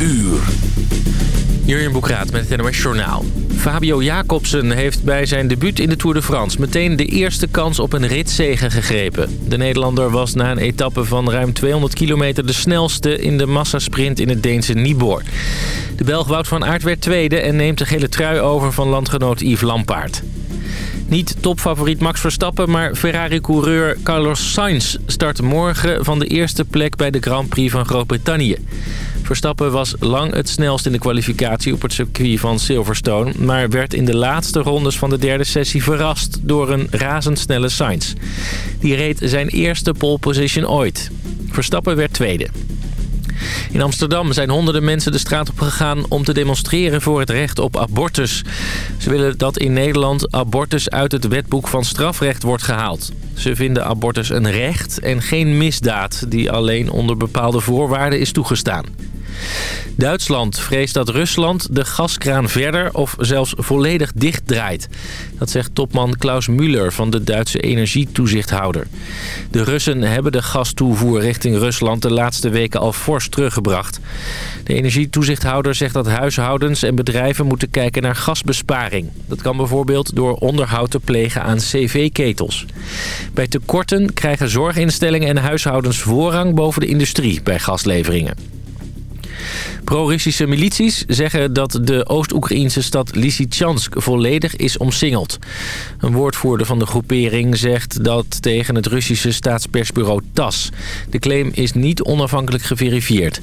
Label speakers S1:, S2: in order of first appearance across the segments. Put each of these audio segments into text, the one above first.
S1: uur.
S2: Jurjen Boekraat met het NOS Journaal. Fabio Jacobsen heeft bij zijn debuut in de Tour de France... meteen de eerste kans op een ritzegen gegrepen. De Nederlander was na een etappe van ruim 200 kilometer... de snelste in de massasprint in het Deense Nibor. De Belg Wout van Aert werd tweede... en neemt de gele trui over van landgenoot Yves Lampaard. Niet topfavoriet Max Verstappen, maar Ferrari-coureur Carlos Sainz start morgen van de eerste plek bij de Grand Prix van Groot-Brittannië. Verstappen was lang het snelst in de kwalificatie op het circuit van Silverstone... maar werd in de laatste rondes van de derde sessie verrast door een razendsnelle Sainz. Die reed zijn eerste pole position ooit. Verstappen werd tweede. In Amsterdam zijn honderden mensen de straat op gegaan om te demonstreren voor het recht op abortus. Ze willen dat in Nederland abortus uit het wetboek van strafrecht wordt gehaald. Ze vinden abortus een recht en geen misdaad die alleen onder bepaalde voorwaarden is toegestaan. Duitsland vreest dat Rusland de gaskraan verder of zelfs volledig dichtdraait. Dat zegt topman Klaus Müller van de Duitse energietoezichthouder. De Russen hebben de gastoevoer richting Rusland de laatste weken al fors teruggebracht. De energietoezichthouder zegt dat huishoudens en bedrijven moeten kijken naar gasbesparing. Dat kan bijvoorbeeld door onderhoud te plegen aan cv-ketels. Bij tekorten krijgen zorginstellingen en huishoudens voorrang boven de industrie bij gasleveringen. Pro-Russische milities zeggen dat de Oost-Oekraïnse stad Lysychansk volledig is omsingeld. Een woordvoerder van de groepering zegt dat tegen het Russische staatspersbureau TAS. De claim is niet onafhankelijk geverifieerd.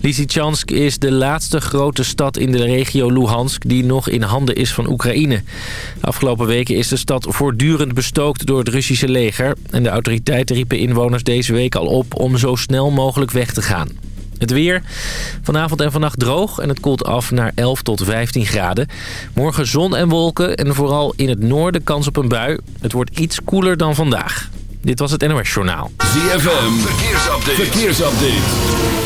S2: Lysychansk is de laatste grote stad in de regio Luhansk die nog in handen is van Oekraïne. Afgelopen weken is de stad voortdurend bestookt door het Russische leger. En de autoriteiten riepen inwoners deze week al op om zo snel mogelijk weg te gaan. Het weer. Vanavond en vannacht droog en het koelt af naar 11 tot 15 graden. Morgen zon en wolken en vooral in het noorden kans op een bui. Het wordt iets koeler dan vandaag. Dit was het NOS Journaal.
S1: ZFM. Verkeersupdate. Verkeersupdate.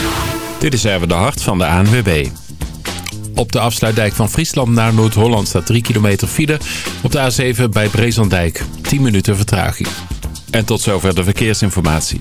S3: Dit is even de hart van de ANWB. Op de afsluitdijk van Friesland naar Noord-Holland staat 3 kilometer file. Op de A7 bij Brezandijk 10 minuten vertraging. En tot zover de verkeersinformatie.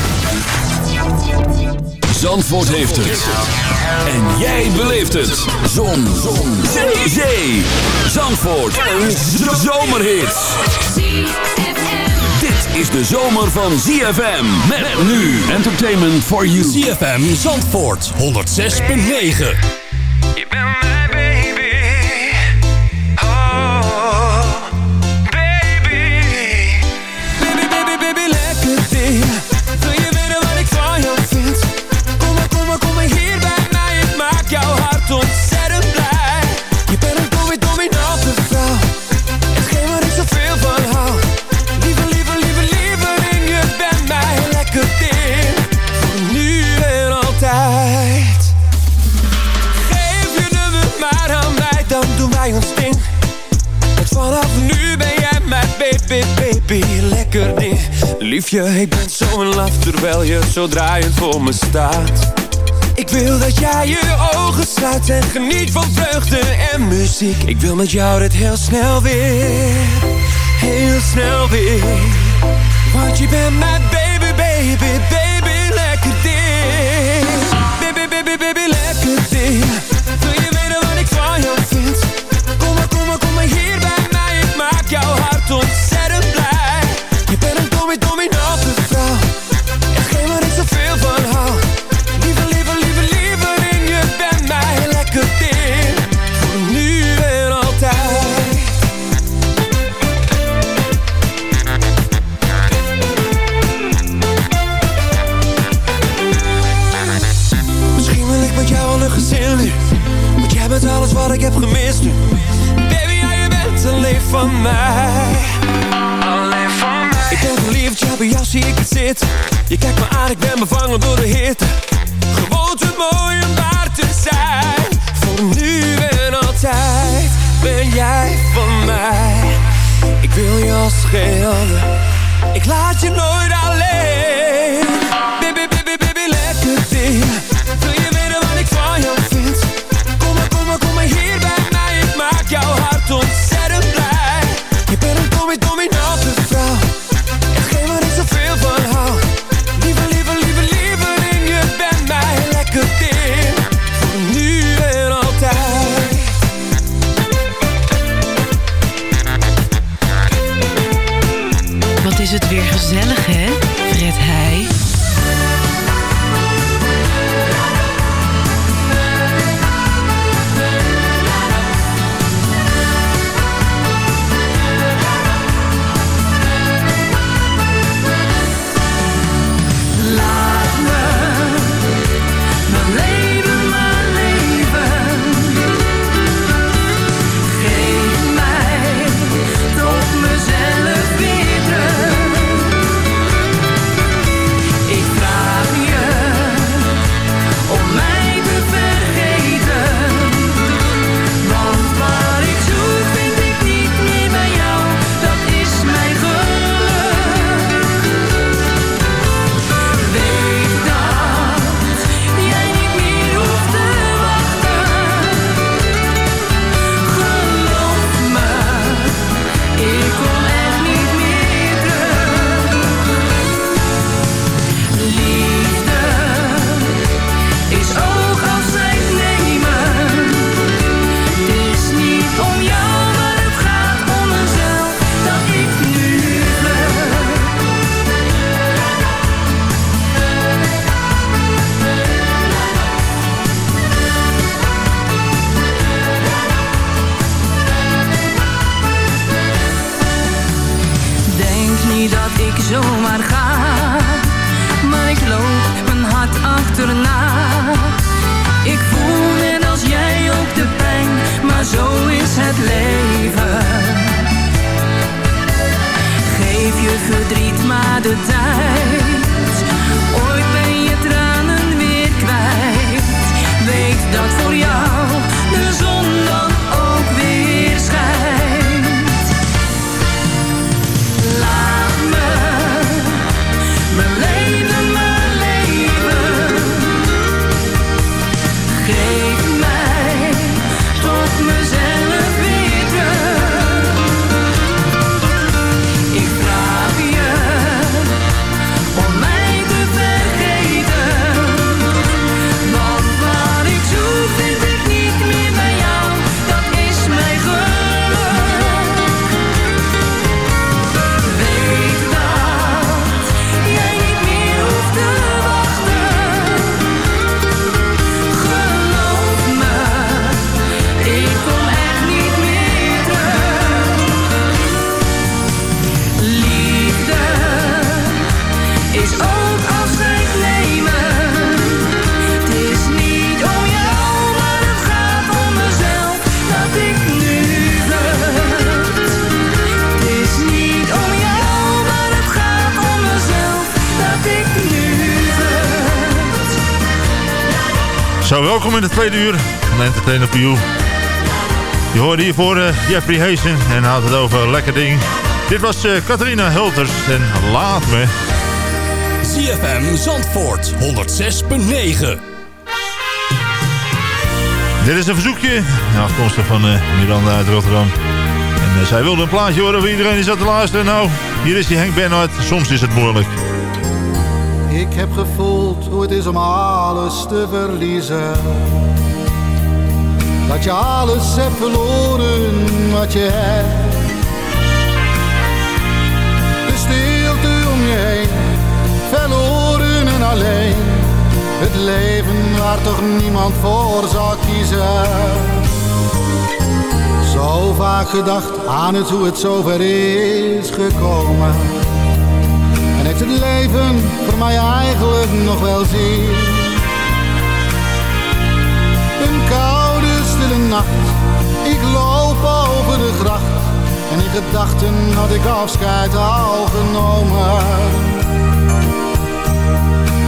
S1: Zandvoort heeft het. En jij beleeft het. Zon. Zon. Zee. Zee. Zandvoort. Een zomerhit. Dit is de zomer van ZFM. Met nu. Entertainment for you.
S4: ZFM Zandvoort 106.9
S5: Je bent
S6: Liefje, ik ben zo in love terwijl je zo draaiend voor me staat. Ik wil dat jij je ogen sluit en geniet van vreugde en muziek. Ik wil met jou dit heel snel weer, heel snel weer. Want je bent mijn baby, baby, baby, lekker ding. Baby, baby, baby, lekker ding. Heb gemist nu Baby, ja, je bent alleen van mij
S5: Alleen van mij.
S6: Ik ben verliefd, ja, bij jou zie ik het zitten Je kijkt me aan, ik ben bevangen door de hitte Gewoon te mooi om waar te zijn Voor nu en altijd ben jij van mij
S7: Ik wil je als geen ander. Ik laat je nooit alleen.
S8: Welkom in het tweede uur van Entertainer for You. Je hoorde hiervoor eh, Jeffrey Hazen en had het over lekker ding. Dit was eh Catharina Hulters en Laat Me.
S4: ZFM Zandvoort 106.9.
S8: Dit is een verzoekje, afkomstig van eh, Miranda uit Rotterdam. En zij wilde een plaatje horen voor iedereen die zat te luisteren. Nou, hier is die Henk Bernhard. Soms is het moeilijk.
S9: Ik heb gevoeld hoe het is om alles te verliezen. Dat je alles hebt verloren wat je hebt. De stilte om je heen, verloren en alleen. Het leven waar toch niemand voor zou kiezen. Zo vaak gedacht aan het hoe het zover is gekomen. Het leven voor mij eigenlijk nog wel zin? Een koude, stille nacht, ik loop over de gracht. En in gedachten had ik afscheid al genomen.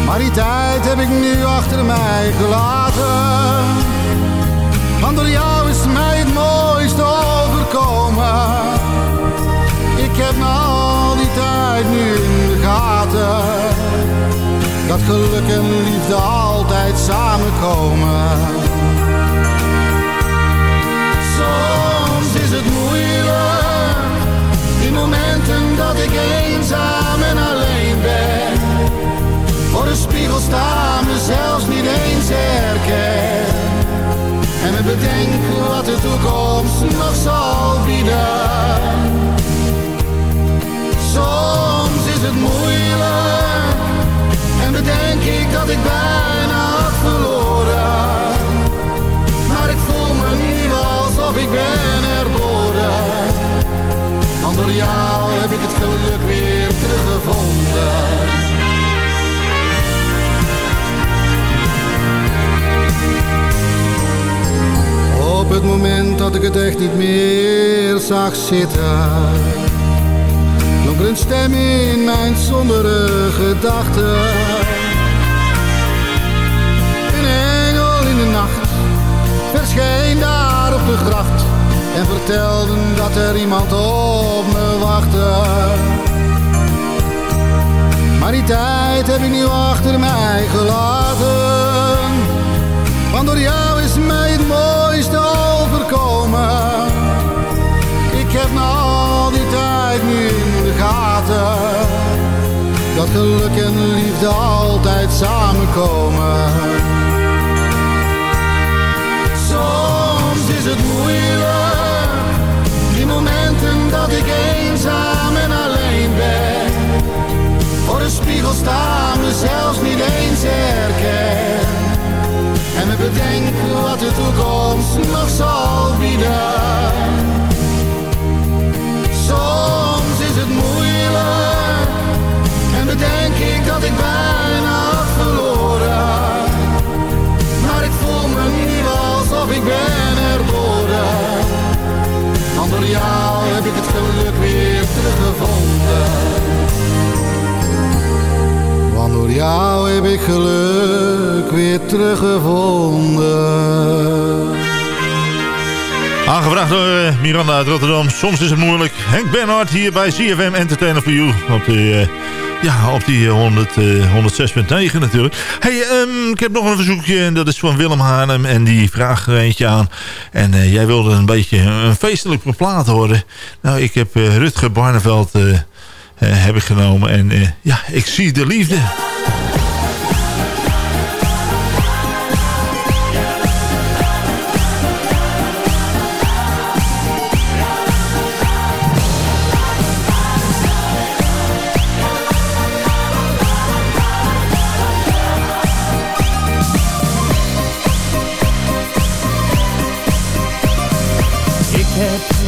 S9: Maar die tijd heb ik nu achter mij gelaten. Want door jou is mij het mooiste overkomen. Dat geluk en liefde altijd samenkomen. Soms is het moeilijk, die momenten dat ik eenzaam en alleen ben. Voor de spiegel staan, me zelfs niet eens herken. En me bedenk wat de toekomst nog zal bieden. Soms het moeilijk en bedenk ik dat ik bijna had verloren. Maar ik voel me nu alsof ik ben herboren. Want door jou heb ik het geluk weer teruggevonden. Op het moment dat ik het echt niet meer zag zitten een stem in mijn sombere gedachten. Een engel in de nacht verscheen daar op de gracht En vertelde dat er iemand op me wachtte. Maar die tijd heb ik nu achter mij gelaten Want door jou geluk en liefde altijd samenkomen. Soms is het moeilijk Die momenten dat ik eenzaam en alleen ben. Voor de spiegel staan me zelfs niet eens herken. En me bedenk wat de toekomst nog zal bieden. Soms is het moeilijk bedenk ik dat ik bijna had verloren. Maar ik voel me nu alsof ik ben herboren. Want door jou heb ik het geluk weer teruggevonden. Want door jou heb ik geluk weer teruggevonden.
S8: Aangevraagd door eh, Miranda uit Rotterdam. Soms is het moeilijk. Henk Bernhard hier bij CFM Entertainer for You. Op die, eh, ja, op die 100, eh, 106.9 natuurlijk. Hey, ehm, ik heb nog een verzoekje. En dat is van Willem Hanem. En die vraagt er eentje aan. En eh, jij wilde een beetje een feestelijk plaat horen. Nou, ik heb eh, Rutger Barneveld eh, eh, heb ik genomen. En eh, ja, ik zie de liefde.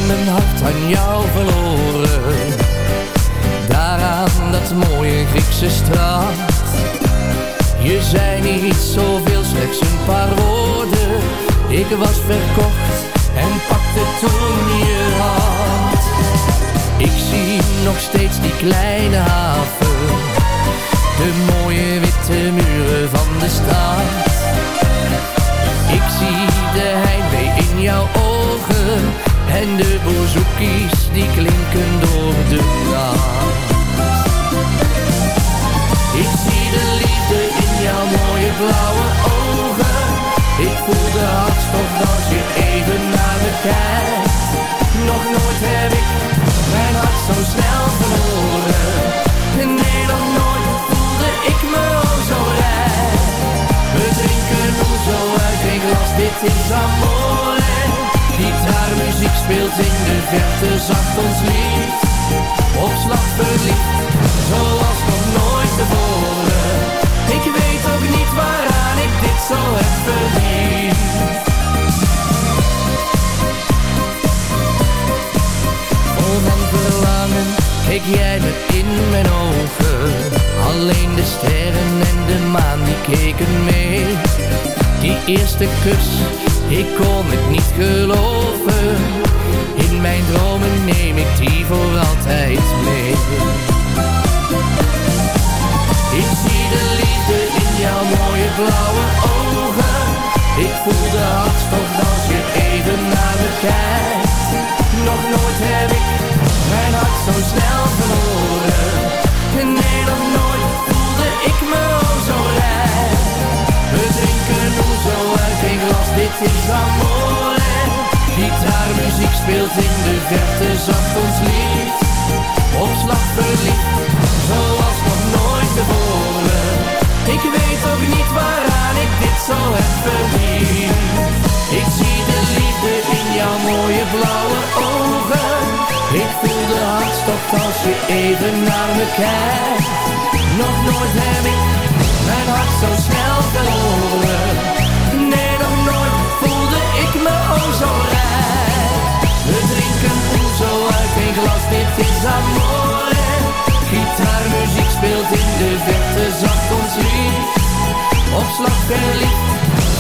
S7: Mijn hart aan jou verloren. Daar aan dat mooie Griekse straat. Je zei niet zoveel, slechts een paar woorden. Ik was verkocht en pakte toen je hand Ik zie nog steeds die kleine haven. De mooie witte muren van de stad ik zie de heimwee in jouw ogen En de bouzoukies die klinken door de nacht Ik zie de liefde in jouw mooie blauwe ogen. Ik voel de hartstocht als je even naar me kijkt Nog nooit heb ik mijn hart zo snel verloren. Nee, nog nooit voelde ik me zo rijk. We drinken zo uit een glas, dit is amore Gitaarmuziek speelt in de verte zacht ons lied. Op slag verliefd, zoals nog nooit tevoren. Ik weet ook niet waaraan ik dit zo heb verdiend. Vol van verlangen keek jij me in mijn ogen? Alleen de sterren en de maan die keken mee. Die eerste kus, ik kon het niet geloven. In mijn dromen neem ik die voor altijd mee. Ik zie de liefde in jouw mooie blauwe ogen. Ik voel de hartstocht als je even naar me kijkt. Nog nooit heb ik mijn hart zo snel verloren kijkt. Nog nooit heb ik mijn hart zo snel verloren. Nee, nog nooit voelde ik me oh zo rijk. We drinken zo uit een glas, dit is amore. Gitaarmuziek speelt in de verte zacht ons lied. Op slag verliefd,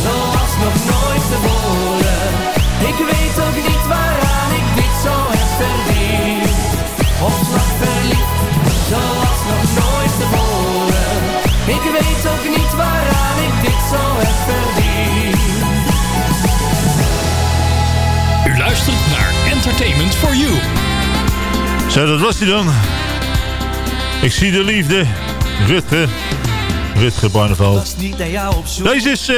S7: zoals nog nooit tevoren. Ik weet ook niet waaraan ik dit zo heb verdiend. Ik weet ook niet waaraan ik dit zo heb verdiend.
S1: U luistert naar Entertainment for You.
S8: Zo, dat was hij dan. Ik zie de liefde. Rutger. Rutger Barneveld. Deze is eh,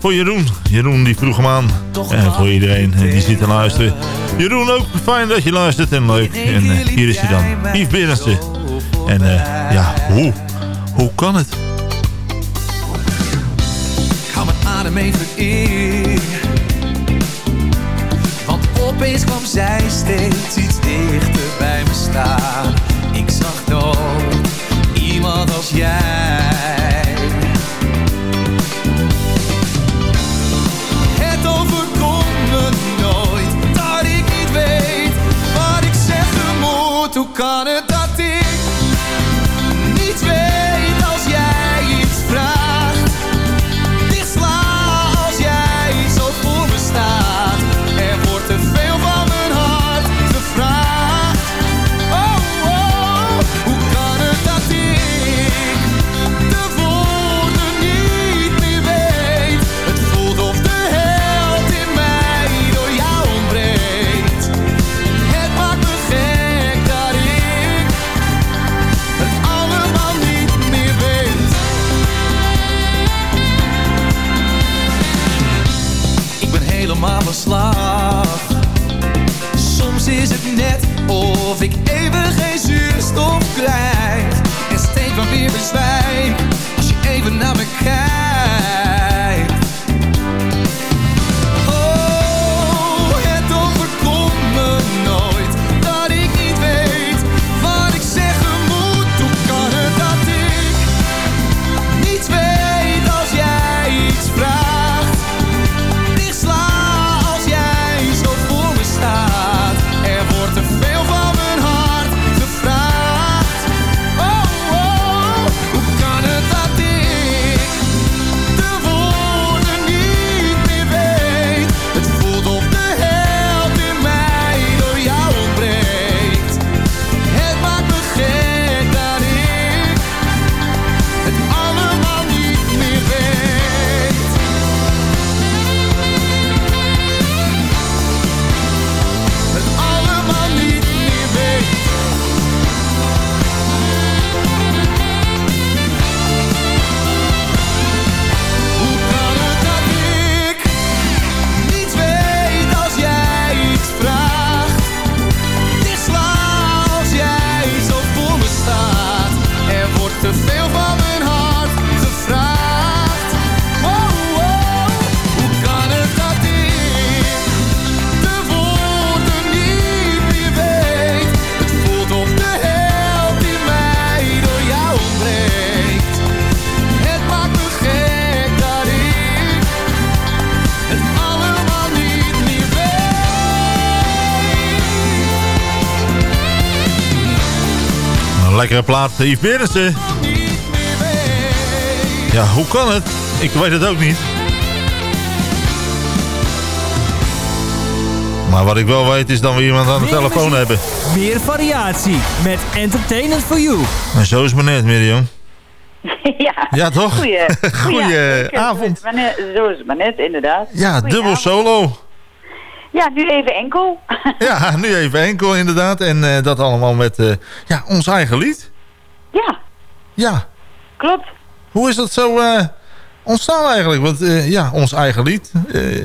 S8: voor Jeroen. Jeroen die vroeg hem aan. En voor iedereen eh, die zit te luisteren. Jeroen ook fijn dat je luistert en leuk. En eh, hier is hij dan. Yves Binnense. En eh, ja, hoe? Hoe kan het?
S10: Even in. Want opeens kwam zij steeds iets dichter bij me staan. Ik zag nooit iemand als jij. Het overkomt me nooit dat ik niet weet wat ik zeggen moet. Hoe kan het
S8: plaat, Yves Binnense. Ja, hoe kan het? Ik weet het ook niet. Maar wat ik wel weet is dat we iemand aan de telefoon hebben.
S11: Meer variatie met Entertainment for You.
S8: En zo is het maar net, Mirjam.
S12: ja.
S8: Ja, toch?
S12: Goeie,
S8: Goeie
S12: ja,
S8: avond.
S12: Zo is het maar net, inderdaad.
S8: Ja,
S12: Goeie
S8: dubbel
S12: avond.
S8: solo.
S12: Ja, nu even enkel.
S8: Ja, nu even enkel inderdaad. En eh, dat allemaal met eh, ja, ons eigen lied.
S12: Ja.
S8: Ja.
S12: Klopt.
S8: Hoe is dat zo eh, ontstaan eigenlijk? Want eh, ja, ons eigen lied. eh,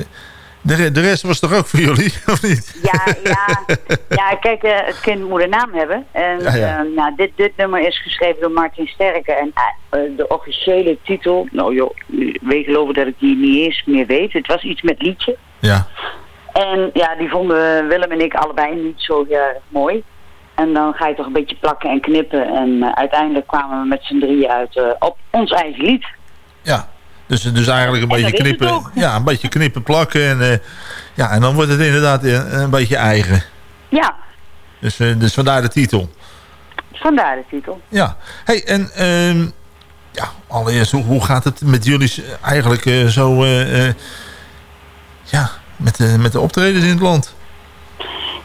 S8: De, de rest was toch ook voor jullie, of niet?
S12: Ja, ja. ja kijk, het kind moet een naam hebben. En
S8: Ja, ja.
S12: nou, dit, dit nummer is geschreven door Martin Sterke. En de officiële titel, nou joh, weet geloven dat ik die niet eens meer weet. Het was iets met liedje.
S8: Ja.
S12: En ja, die vonden Willem en ik allebei niet zo heel erg mooi. En dan ga je toch een beetje plakken en knippen. En eh, uiteindelijk kwamen we met z'n drieën uit eh, op ons eigen lied.
S8: Ja. Dus, dus eigenlijk een
S12: En
S8: beetje knippen. Ja, een beetje knippen, plakken. En, eh, ja, en dan wordt het inderdaad een, een beetje eigen.
S12: Ja,
S8: Dus, dus vandaar de titel.
S12: vandaar de titel.
S8: Ja. hey, en ehm, ja, allereerst, hoe, gaat het met jullie eigenlijk zo... ja, met de, met de optredens in het land?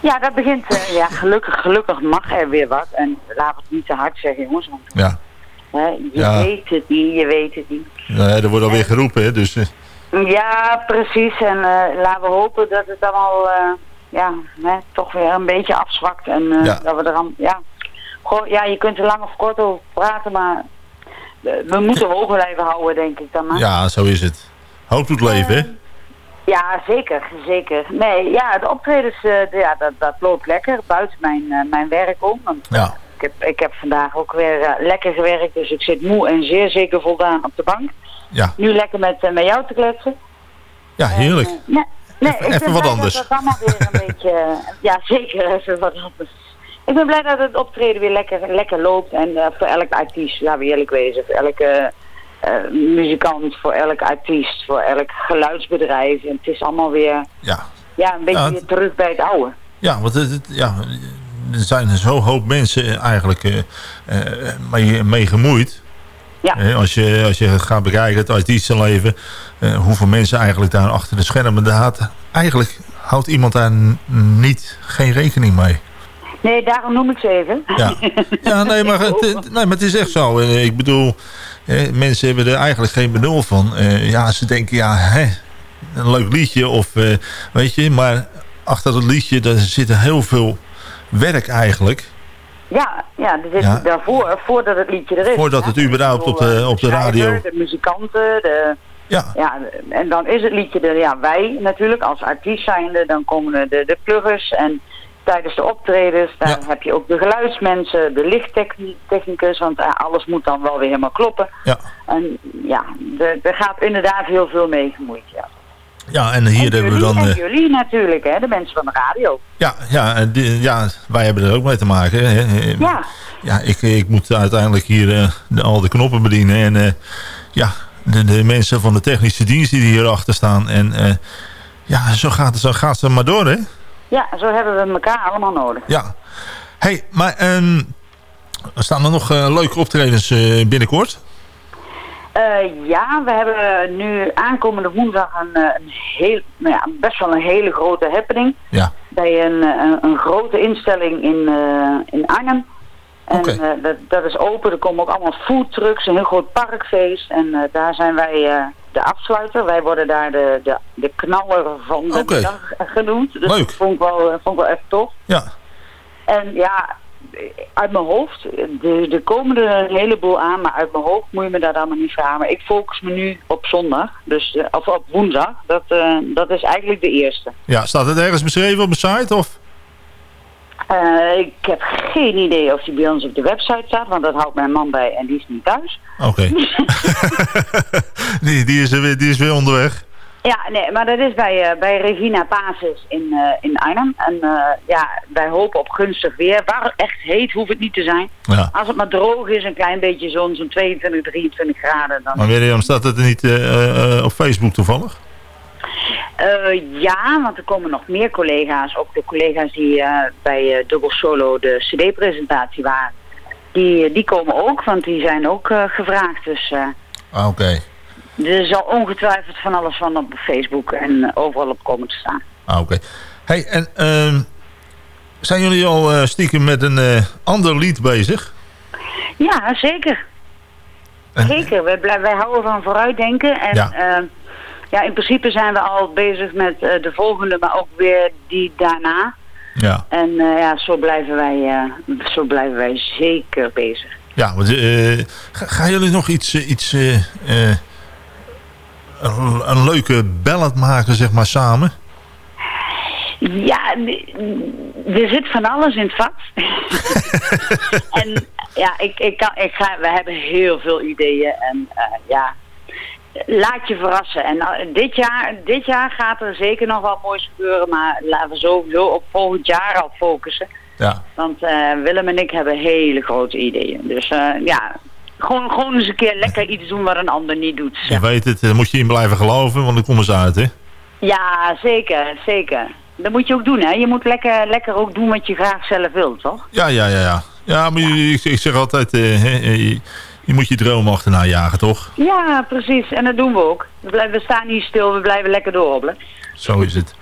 S12: Ja, dat begint, eh, ja, gelukkig, gelukkig mag er weer wat. En laten we het niet te hard zeggen, jongens. Want
S8: Ja.
S12: hè, je
S8: Ja.
S12: weet het niet, je weet het niet.
S8: Nou ja, er wordt alweer geroepen, hè, dus... eh,
S12: Ja, precies. En eh, laten we hopen dat het allemaal ja, hè, toch weer een beetje afzwakt. En
S8: Ja.
S12: dat we er aan, ja, gewoon, ja, je kunt er lang of kort over praten, maar we moeten hoog blijven houden, denk ik dan maar.
S8: ja, zo is het. Hoop doet leven, hè?
S12: Ja, zeker, zeker. Nee, ja, de optredens, eh, de- ja, dat, dat loopt lekker, buiten mijn, eh, mijn werk om. Want
S8: Ja.
S12: ik, heb, ik heb vandaag ook weer eh, lekker gewerkt, dus ik zit moe en zeer zeker voldaan op de bank.
S8: Ja.
S12: Nu lekker met, eh, met jou te kletsen.
S8: Ja, heerlijk.
S12: Nee, nee
S8: Even-
S12: ik
S8: even wat anders.
S12: Dat allemaal weer een beetje, eh, ja zeker even wat anders. Ik ben blij dat het optreden weer lekker, lekker loopt en eh, voor elke artiest, laten we eerlijk wezen, voor elke eh, muzikant, voor elke artiest, voor elk geluidsbedrijf. En het is allemaal weer,
S8: Ja.
S12: ja, een beetje
S8: Ja,
S12: weer terug bij het oude.
S8: Ja, want het, het- ja, er zijn zo hoop mensen eigenlijk eh, eh, mee, mee gemoeid.
S12: Ja.
S8: Eh, als, je, als je gaat bekijken, het artiestenleven, eh, hoeveel mensen eigenlijk daar achter de schermen daar Eigenlijk houdt iemand daar niet geen rekening mee.
S12: Nee, daarom noem ik ze even.
S8: Ja, ja nee, maar het, het- nee, maar het is echt zo. Eh, Ik bedoel, eh, mensen hebben er eigenlijk geen benul van. Eh, ja, ze denken, ja, hè, een leuk liedje of eh, weet je, maar achter het liedje daar zit heel veel werk eigenlijk.
S12: Ja, ja,
S8: Ja.
S12: daarvoor, voordat het liedje er is.
S8: Voordat het überhaupt op de, op de radio...
S12: de muzikanten, de,
S8: Ja.
S12: ja, en dan is het liedje er, ja, wij natuurlijk als artiest zijnde, dan komen de, de pluggers en tijdens de optredens, daar heb je ook de geluidsmensen, de lichttechnicus, want eh, alles moet dan wel weer helemaal kloppen.
S8: Ja.
S12: En ja, er, gaat inderdaad heel veel mee gemoeid, ja.
S8: Ja, en hier
S12: en
S8: hebben we
S12: jullie,
S8: dan...
S12: en
S8: eh,
S12: jullie natuurlijk, hè, de mensen van de radio.
S8: ja, ja, die- ja, wij hebben er ook mee te maken. Hè.
S12: Ja.
S8: Ja, ik, ik moet uiteindelijk hier eh, de, al de knoppen bedienen. En ja, de, de mensen van de technische dienst die hierachter staan. En ja, zo gaat, het, zo gaat het maar door, hè?
S12: Ja, zo hebben we elkaar allemaal nodig.
S8: Ja. hey, maar ehm, staan er nog eh, leuke optredens eh, binnenkort?
S12: Eh, ja, we hebben nu aankomende woensdag een, een heel, nou ja, best wel een hele grote happening.
S8: Ja.
S12: Bij een, een, een grote instelling in, in Arnhem. En dat, dat is open, er komen ook allemaal foodtrucks, een heel groot parkfeest. En daar zijn wij de afsluiter. Wij worden daar de, de, de knaller van de dag genoemd. Dus
S8: Leuk.
S12: dat vond ik, wel, eh, vond ik wel echt tof.
S8: Ja.
S12: En ja, uit mijn hoofd, er, komen er een heleboel aan, maar uit mijn hoofd moet je me daar allemaal niet vragen. Maar ik focus me nu op zondag, dus, eh, of op woensdag. Dat, eh, dat is eigenlijk de eerste.
S8: Ja, staat het ergens beschreven op de site? Of?
S12: Eh, ik heb geen idee of die bij ons op de website staat, want dat houdt mijn man bij en die is niet thuis.
S8: Oké. die, die, is er weer, die is weer onderweg.
S12: Ja, nee, maar dat is bij, eh, bij Regina Pasis in, eh, in Arnhem. En ja, wij hopen op gunstig weer. Waar echt heet, hoeft het niet te zijn.
S8: Ja.
S12: Als het maar droog is, een klein beetje zon, zo'n 22, 23 graden. Dan...
S8: Maar Mirjam, staat het er niet op Facebook toevallig?
S12: Eh, ja, want er komen nog meer collega's. Ook de collega's die eh, bij eh Double Solo de cd-presentatie waren. Die, die komen ook, want die zijn ook gevraagd. Dus
S8: Ah, Oké.
S12: er zal ongetwijfeld van alles van op Facebook en overal op komen te staan.
S8: Ah, oké. Hey, en ehm, zijn jullie al stiekem met een ander lied bezig?
S12: Ja, zeker. Zeker. Wij, wij houden van vooruitdenken. En
S8: Ja.
S12: Ja. in principe zijn we al bezig met eh, de volgende, maar ook weer die daarna.
S8: Ja.
S12: En eh, ja, zo blijven, wij, eh, zo blijven wij zeker bezig.
S8: Ja, want, ga- gaan jullie nog iets, iets een, een leuke ballad maken, zeg maar, samen?
S12: Ja, er zit van alles in het vat. en ja, ik, ik kan, ik ga, we hebben heel veel ideeën. En ja, laat je verrassen. En eh, dit, jaar, dit jaar gaat er zeker nog wat moois gebeuren. Maar laten we sowieso op volgend jaar al focussen.
S8: Ja.
S12: Want eh, Willem en ik hebben hele grote ideeën. Dus eh, ja, gewoon, gewoon eens een keer lekker iets doen wat een ander niet doet.
S8: Je weet het, daar moet je in blijven geloven, want dan komen ze uit, hè?
S12: Ja, zeker, zeker. Dat moet je ook doen, hè. Je moet lekker, lekker ook doen wat je graag zelf wilt, toch?
S8: Ja, ja, ja, ja. Ja, maar ik, ik zeg altijd, je, moet je droom achterna jagen, toch?
S12: Ja, precies. En dat doen we ook. We, blijven, we staan niet stil, we blijven lekker doorhobbelen.
S8: Zo is het.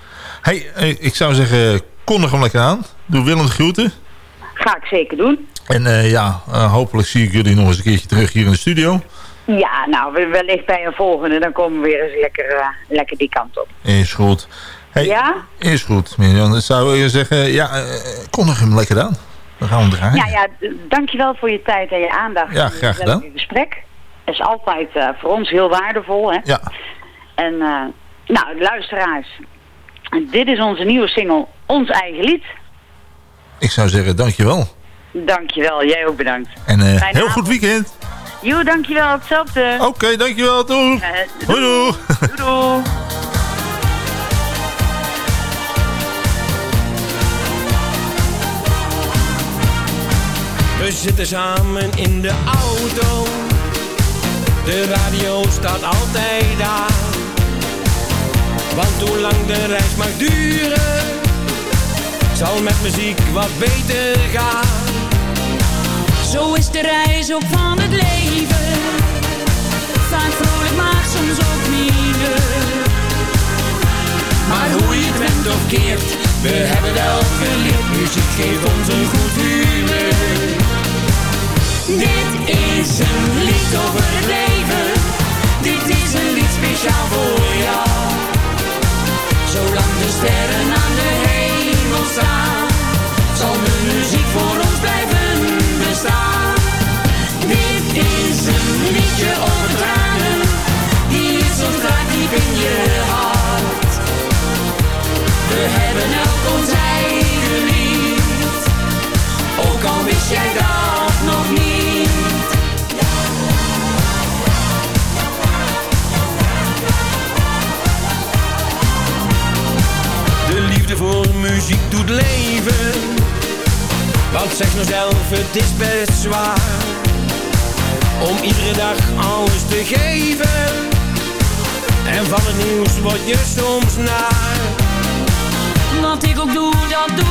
S8: hey, eh, ik zou zeggen, kondig hem lekker aan. Doe Willem de groeten.
S12: Ga ik zeker doen.
S8: En eh, ja, eh, hopelijk zie ik jullie nog eens een keertje terug hier in de studio.
S12: Ja, nou, we- wellicht bij een volgende. Dan komen we weer eens lekker, lekker die kant op.
S8: Is goed. Hey,
S12: Ja?
S8: Is goed, Mirjam. Dan zou je zeggen, ja, kondig hem lekker aan. Dan gaan we draaien.
S12: Ja, ja, dankjewel voor je tijd en je aandacht.
S8: Ja, graag
S12: het
S8: gedaan.
S12: leuke gesprek. is altijd eh, voor ons heel waardevol, hè?
S8: Ja.
S12: En, eh, nou, luisteraars. Dit is onze nieuwe single, Ons Eigen Lied.
S8: Ik zou zeggen, dankjewel.
S12: Dankjewel, jij ook bedankt.
S8: En eh,
S12: Fijne
S8: heel
S12: avond.
S8: goed weekend.
S12: Jo, dankjewel, hetzelfde.
S8: Oké, dankjewel. Doei.
S12: Eh,
S8: Hoi, doei.
S12: doei, doei.
S6: We zitten samen in de auto. De radio staat altijd aan. Want hoe lang de reis mag duren, zal met muziek wat beter gaan.
S13: Zo is de reis ook van het leven. Vaak vrolijk, maar soms ook minder.
S6: Maar hoe je het bent of keert, we hebben wel geleerd. Muziek geeft ons een goed humeur.
S13: Dit is een lied over het leven. Dit is een lied speciaal voor jou.
S6: Zolang de sterren aan de hemel staan, zal de muziek voor ons blijven bestaan.
S13: Dit is een liedje over tranen. Die is ons diep in je hart.
S6: We hebben elk ons eigen ook al wist jij dat nog niet. De liefde voor muziek doet leven, want zeg nou zelf, het is best zwaar. Om iedere dag alles te geven, en van het nieuws word je soms naar.
S13: Wat ik ook doe, dat doen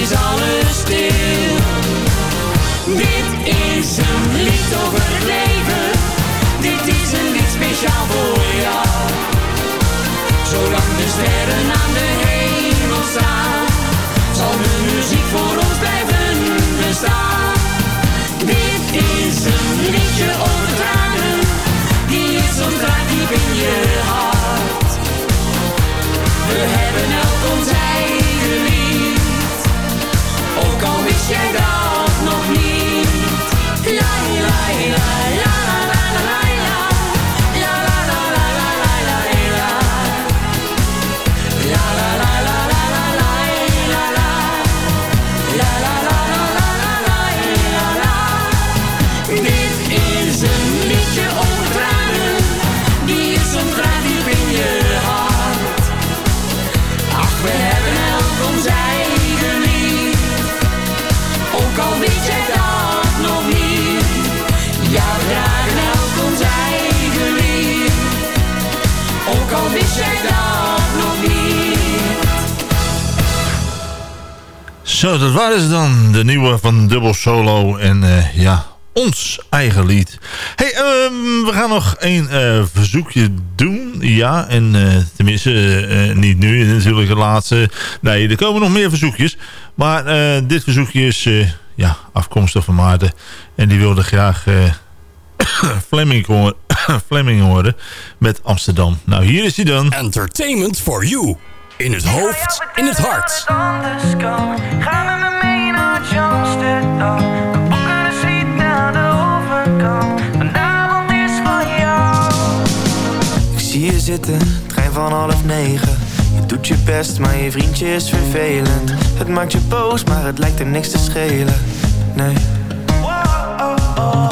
S6: is alles stil.
S13: Dit is een lied over het leven. Dit is een lied speciaal voor jou.
S6: Zolang de sterren aan de hemel staan, zal de muziek voor ons blijven bestaan.
S13: Dit is een liedje over tranen. Die is ons draait diep in je hart.
S6: We hebben elk ons ook al jij dat nog niet.
S13: La la la la la la. La
S8: Zo, dat waren ze dan. De nieuwe van Double Solo. En eh, ja, ons eigen lied. hey, ehm, we gaan nog één eh, verzoekje doen. Ja, en eh, tenminste, niet nu natuurlijk het laatste. Nee, er komen nog meer verzoekjes. Maar dit verzoekje is ja, afkomstig van Maarten. En die wilde graag Fleming, Fleming hoorde met Amsterdam. Nou, hier is hij dan.
S1: Entertainment for you. In het hoofd, in het hart.
S14: Ga mee naar zie je zitten, trein van half negen Je doet je best, maar je vriendje is vervelend Het maakt je boos, maar het lijkt er niks te schelen Nee wow, oh, oh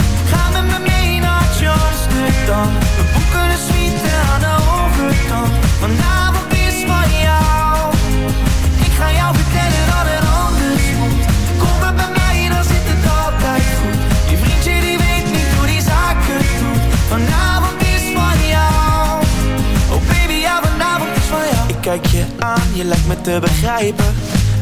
S14: te begrijpen.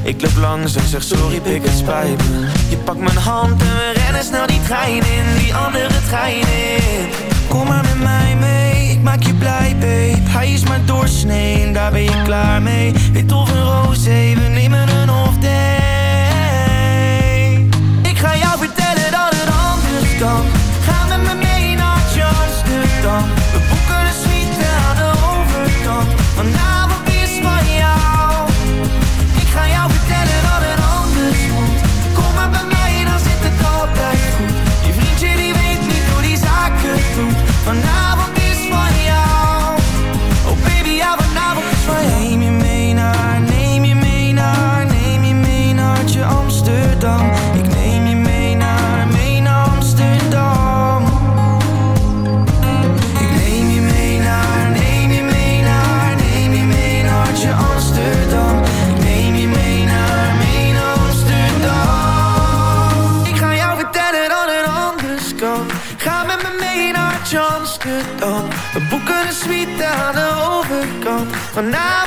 S14: Ik loop langs en zeg sorry pik het spijt me. Je pakt mijn hand en we rennen snel die trein in Die andere trein in. Kom maar met mij mee, ik maak je blij babe. Hij is maar doorsnee, daar ben je klaar mee. Wit of een roze, we nemen een off day. Ik ga jou vertellen dat het anders kan. Ga met me mee naar Amsterdam We boeken de suite aan de overkant. kunnen smieten aan de overkant.
S4: Vandaag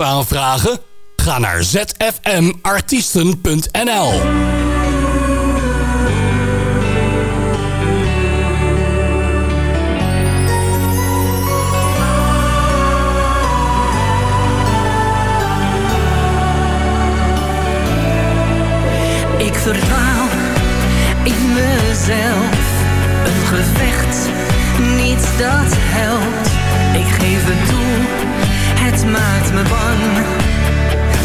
S4: aanvragen? Ga naar zfmartiesten.nl
S15: me bang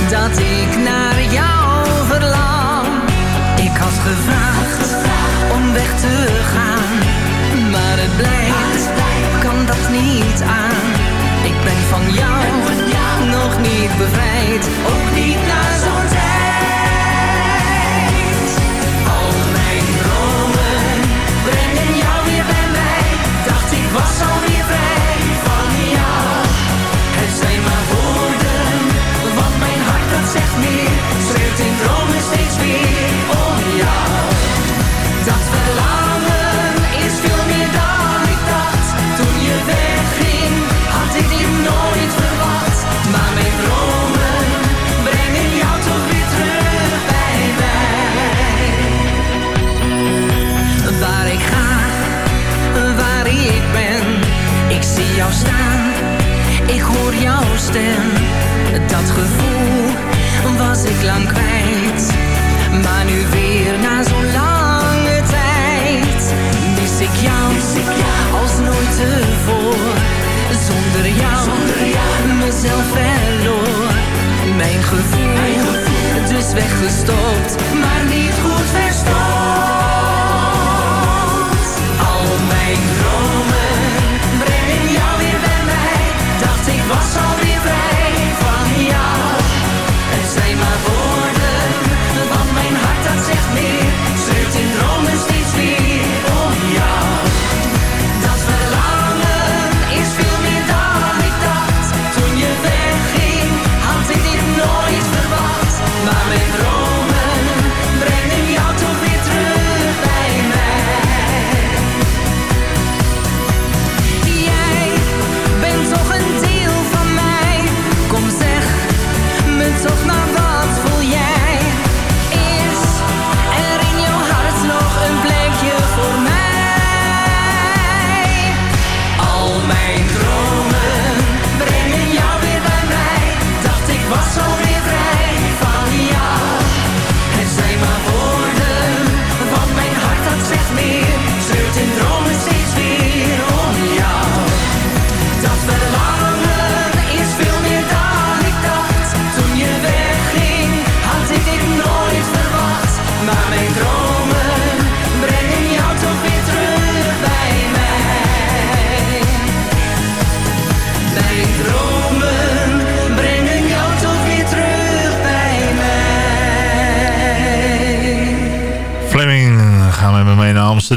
S15: dat ik naar jou verlang. Ik had gevraagd om weg te gaan, maar het blijft. kan dat niet aan. Ik ben van jou nog niet bevrijd, ook niet naar zo'n tijd.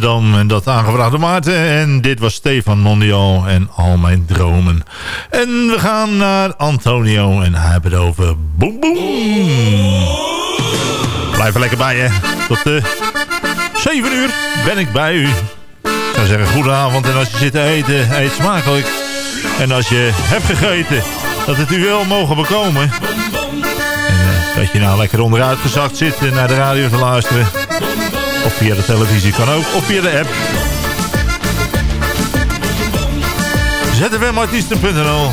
S8: Amsterdam. En dat aangevraagd door Maarten. En dit was Stefan Mondial en al mijn dromen. En we gaan naar Antonio. En hij hebben het over boem boem. Blijf er lekker bij hè. Tot uh, 7 uur ben ik bij u. Ik zou zeggen goedenavond. En als je zit te eten, eet smakelijk. En als je hebt gegeten, dat het u wel mogen bekomen. En uh, dat je nou lekker onderuit gezakt zit en naar de radio te luisteren. Of via de televisie kan ook. Of via de app. zfmartiesten.nl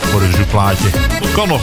S8: Voor een zoekplaatje. Kan nog.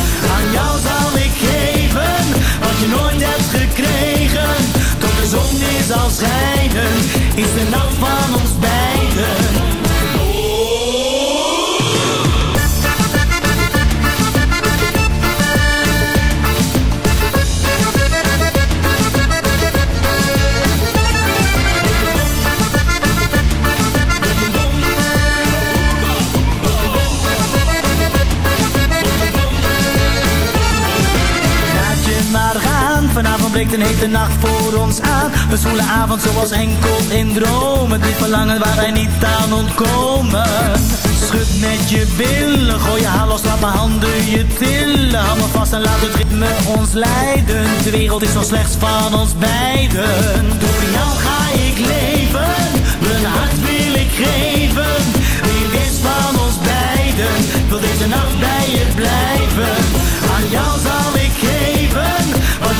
S16: Je nooit hebt gekregen. Tot de zon weer zal schijnen, is de nacht van ons beiden. Hete nacht voor ons aan. We zwoele avond zoals enkel in dromen. Dit verlangen waar wij niet aan ontkomen. Schud met je billen, gooi je haar los, laat mijn handen je tillen. Hou me vast en laat het ritme ons leiden. De wereld is nog slechts van ons beiden. Door jou ga ik leven, mijn hart wil ik geven. Wie is van ons beiden, wil deze nacht bij je blijven. Aan jou zal ik geven,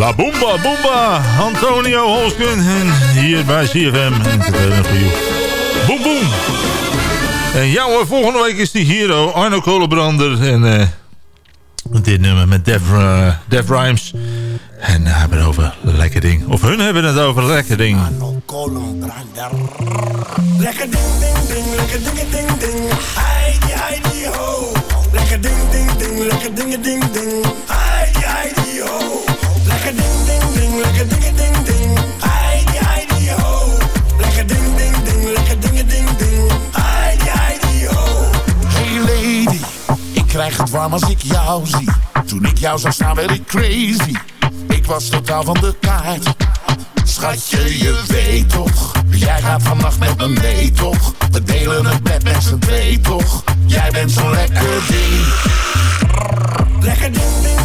S8: La Boomba Boomba, Antonio Holskun en hier bij CFM You. Boom boom. En ja hoor, volgende week is die hier, oh, Arno Kolenbrander en eh, dit nummer met Def, uh, Def Rhymes. En we hebben het over lekker ding. Of hun hebben het over lekker ding.
S17: Lekker ding, ding, ding, lekker ding, ding, ding. Heidi, heidi, ho. Lekker ding, ding, ding, lekker ding, ding, ding. Heidi, heidi, ho. Lekker ding, ding, ding, lekker ding, ding, ding. Heidi, heidi, ho. Lekker ding, ding, ding, lekker ding, ding, ding. Heidi, heidi, ho.
S18: Hey lady, ik krijg het warm als ik jou zie. Toen ik jou zag staan werd ik crazy. Ik was totaal van de kaart. Schatje, je weet toch. Jij gaat vannacht met me mee toch. We delen het bed met z'n twee toch. Jij bent zo'n lekker ding.
S17: Lekker ding, ding,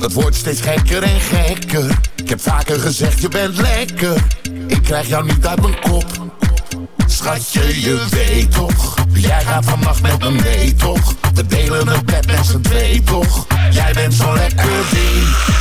S18: het wordt steeds gekker en gekker. Ik heb vaker gezegd, je bent lekker. Ik krijg jou niet uit mijn kop. Schatje, je weet toch Jij gaat vannacht met me mee toch We delen een bed met z'n twee toch Jij bent zo lekker ding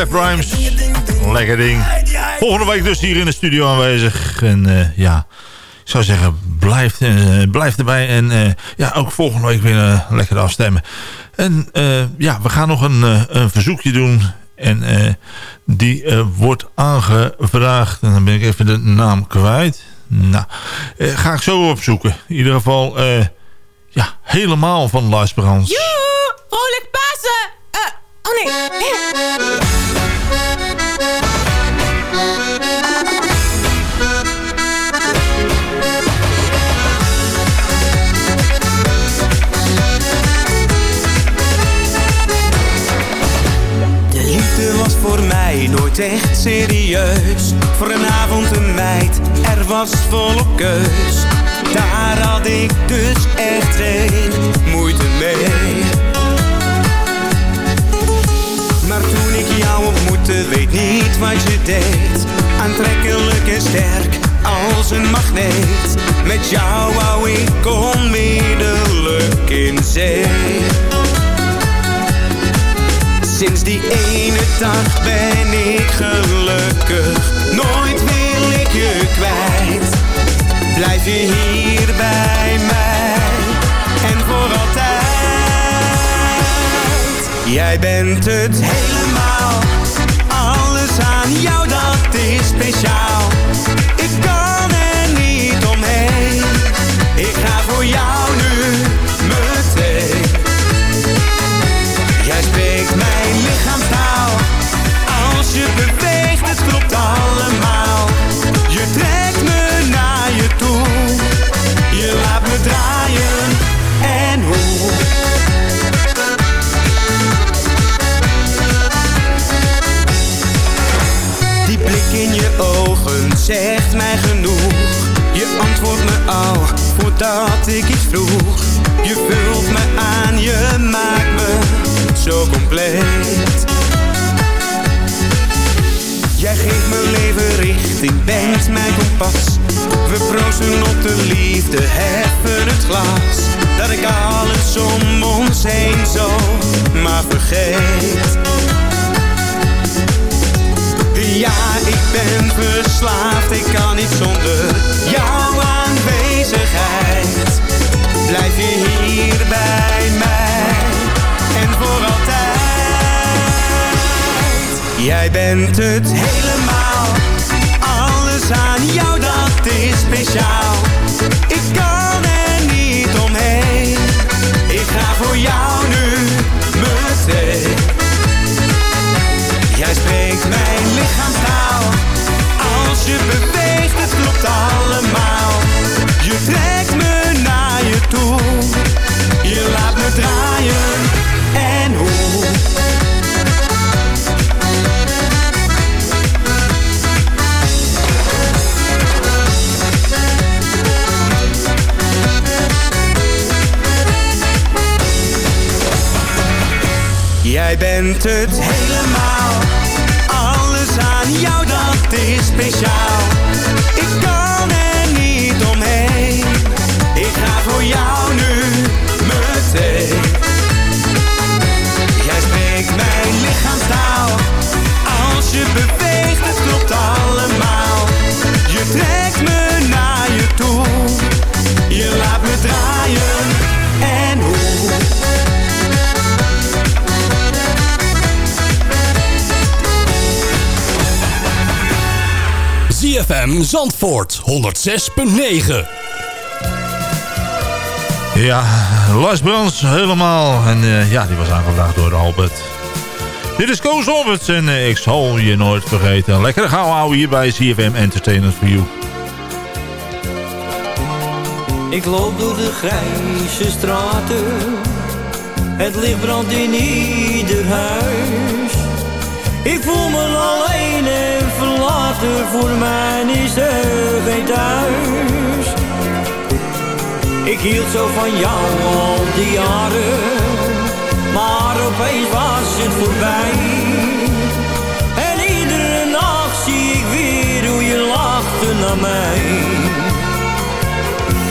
S8: Def. Lekker ding. Volgende week dus hier in de studio aanwezig. En eh, ja, ik zou zeggen, blijf, blijf erbij. En eh, ja, ook volgende week weer lekker afstemmen. En ja, we gaan nog een, een verzoekje doen. En die wordt aangevraagd. En dan ben ik even de naam kwijt. Nou, ga ik zo opzoeken. In ieder geval, ja, helemaal van Lars Brands.
S19: Joe, vrolijk Pasen! Oh nee.
S14: Nooit echt serieus. Voor een avond een meid, er was volop keus. Daar had ik dus echt geen moeite mee. Maar toen ik jou ontmoette, weet niet wat je deed. Aantrekkelijk en sterk, als een magneet. Met jou wou ik onmiddellijk in zee. Sinds die ene dag ben ik gelukkig. Nooit wil ik je kwijt. Blijf je hier bij mij. En voor altijd. Jij bent het helemaal. Alles aan jou dat is speciaal zegt mij genoeg. Je antwoordt me al voordat ik iets vroeg. Je vult me aan, je maakt me zo compleet. Jij geeft mijn leven richting, bent mijn kompas. We proosten op de liefde, heffen het glas. Dat ik alles om ons heen zo maar vergeet ja, ik ben verslaafd, ik kan niet zonder jouw aanwezigheid. Blijf je hier bij mij en voor altijd. Jij bent het helemaal, alles aan jou dat is speciaal. Ik kan Je me naar je toe. Je laat me draaien. En hoe? Jij bent het helemaal. Alles aan jou dat is speciaal beweegt, het klopt allemaal. Je trekt me naar je toe, je laat me draaien en hoe.
S1: ZFM Zandvoort 106.9
S8: ja, Lars helemaal. En uh, ja, die was aangevraagd door Albert dit is Koos Alberts en eh, ik zal je nooit vergeten. Lekker gauw houden hier bij CFM Entertainment for You.
S20: Ik loop door de grijze straten. Het licht brandt in ieder huis. Ik voel me alleen en verlaten. Voor mij is er geen thuis. Ik hield zo van jou al die jaren. Maar opeens was het voorbij. En iedere nacht zie ik weer hoe je lachte naar mij.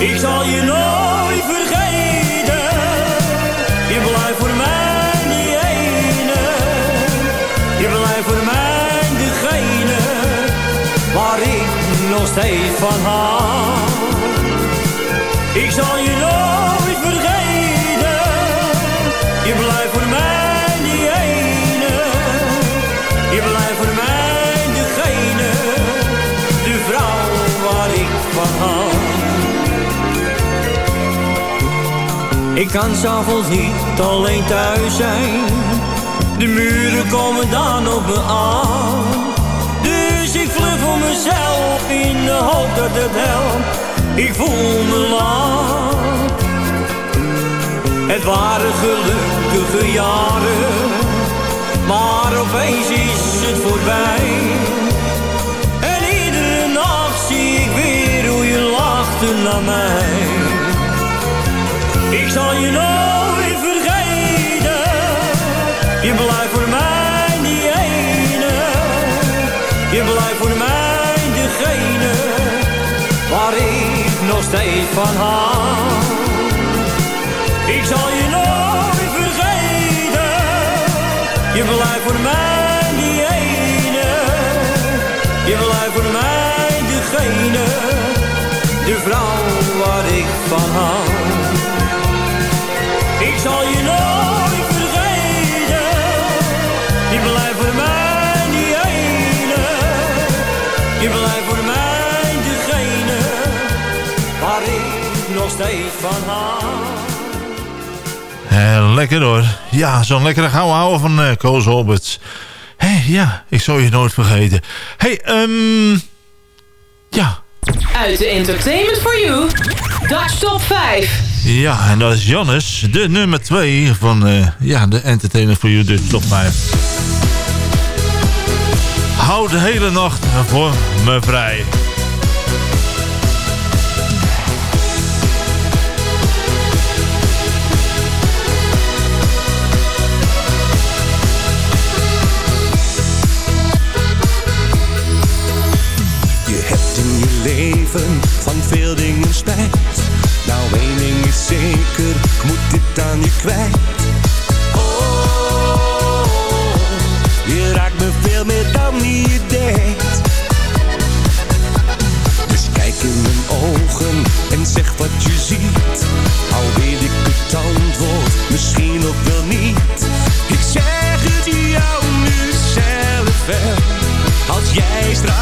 S20: Ik zal je nooit vergeten. Je blijft voor mij die ene. Je blijft voor mij degene waar ik nog steeds van hou. Ik zal je Je blijft voor mij degene. De vrouw waar ik van hou. Ik kan s'avonds niet alleen thuis zijn. De muren komen dan op me aan. Dus ik vlug voor mezelf in de hoop dat het helpt. Ik voel me laat. Het waren gelukkige jaren. Maar opeens is het voorbij. En iedere nacht zie ik weer hoe je lachte naar mij. Ik zal je nooit vergeten. Je blijft voor mij die ene. Je blijft voor mij degene waar ik nog steeds van hou. Ik zal je nooit blijft voor mij die ene. Je blijft voor mij degene. De vrouw waar ik van hou. Ik zal je nooit vergeten. Je blijft voor mij die ene. Je blijft voor mij degene waar ik nog steeds van hou.
S8: Eh, lekker hoor. Ja, zo'n lekkere gouden houden van eh Koos Alberts. Hé, ja, ik zal je nooit vergeten. Hé, hey, ehm... ja.
S21: Uit de Entertainment for You, Dutch Top 5.
S8: Ja, en dat is Jannes, de nummer 2 van eh, ja, de Entertainment for You, dus top 5. Houd de hele nacht voor me vrij.
S6: Van veel dingen spijt. Nou, één ding is zeker, ik moet dit aan je kwijt. Oh, je raakt me veel meer dan je denkt. Dus kijk in mijn ogen en zeg wat je ziet. Al weet ik het antwoord, misschien ook wel niet. Ik zeg het jou nu zelf wel, als jij straks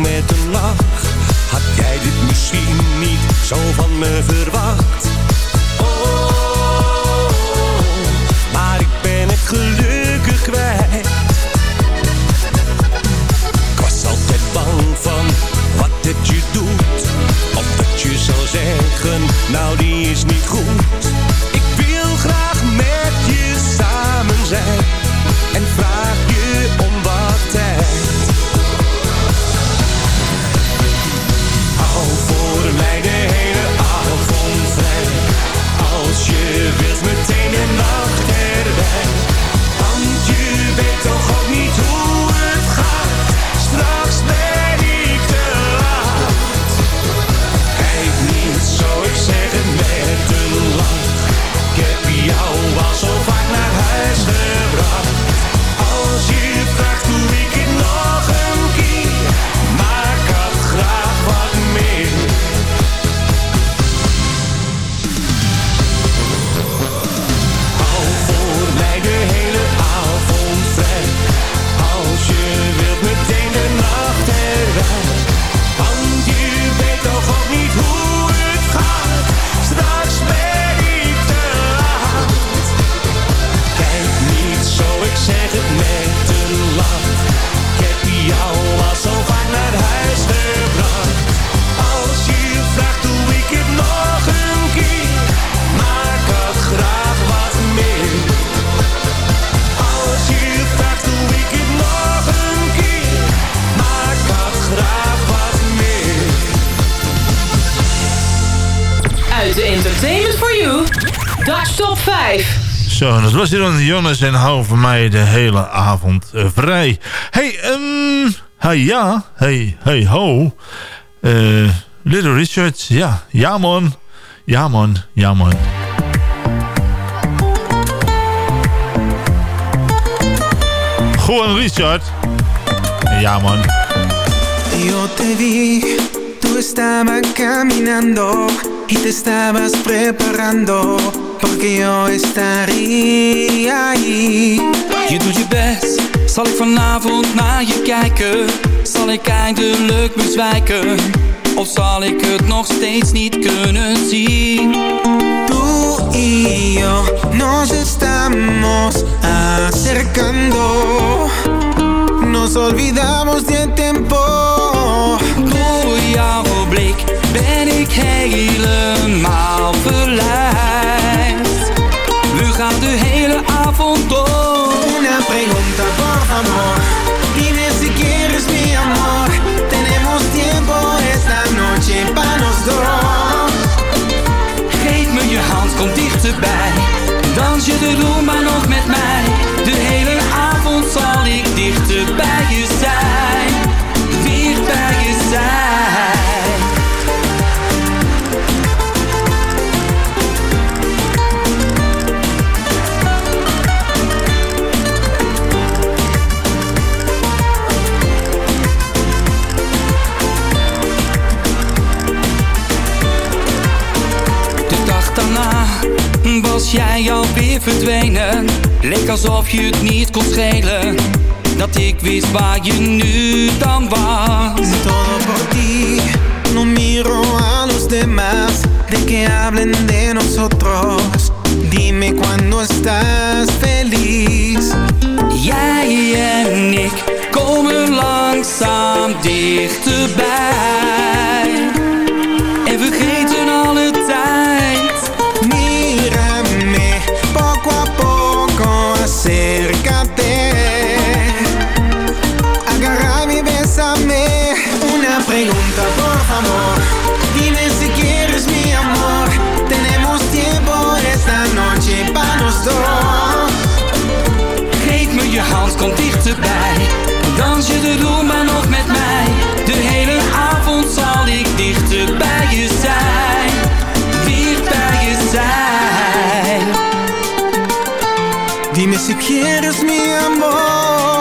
S6: met een lach. Had jij dit misschien niet zo van me verwacht?
S21: Entertainment for you. Dutch Top 5.
S8: Zo, en dat was hier dan Jonas en hou voor mij de hele avond eh, vrij. Hey, um, hey ja, hey, hey ho. Eh, Little Richard, ja, ja man. Ja man, ja man. Gewoon Richard. Ja man.
S13: Yo te vi, tú estabas caminando y te estabas preparando porque yo estaría ahí.
S14: Je doet je best, zal ik vanavond naar je kijken? Zal ik eindelijk bezwijken? Of zal ik het nog steeds niet kunnen zien?
S13: Tú y yo nos estamos acercando. Nos olvidamos del tiempo.
S14: Door jouw blik ben ik helemaal verleid. We gaan de hele avond door.
S13: Una pregunta, por favor. Dime si quieres mi amor. Tenemos tiempo esta noche para los dos.
S14: Geef me je hand, kom dichterbij. Dans je de rumba nog met mij. Was jij alweer verdwenen. Leek alsof je het niet kon schelen. Dat ik wist waar je nu dan was.
S13: Todo por ti. No miro a los demás. De que hablen de nosotros. Dime cuando estás feliz.
S14: Jij en ik komen langzaam dichterbij.
S13: Si quieres mi amor.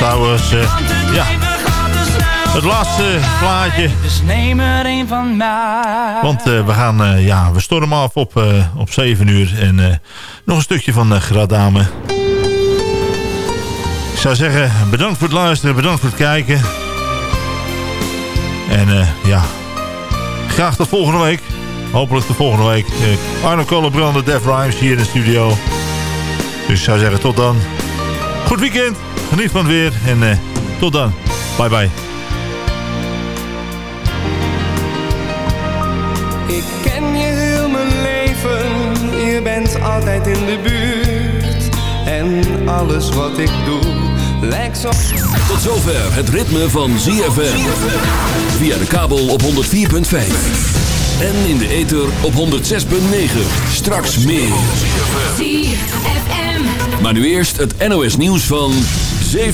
S8: Trouwens, eh, ja, het laatste plaatje.
S22: Neem er een.
S8: Want eh, we gaan, eh, ja, we stormen af op, op 7 uur. En nog een stukje van Gradame. Ik zou zeggen, bedankt voor het luisteren, bedankt voor het kijken. En ja, graag tot volgende week. Hopelijk tot volgende week. Arno Kollebrand, Def Rhymes hier in de studio. Dus ik zou zeggen, tot dan. Goed weekend, geniet van het weer en uh, tot dan. Bye bye.
S10: Ik ken je heel mijn leven, je bent altijd in de buurt. En alles wat ik doe, lijkt zo...
S1: Tot zover het ritme van ZFM. Via de kabel op 104.5. En in de ether op 106.9. Straks meer.
S23: ZFM.
S1: Maar nu eerst het NOS nieuws van 7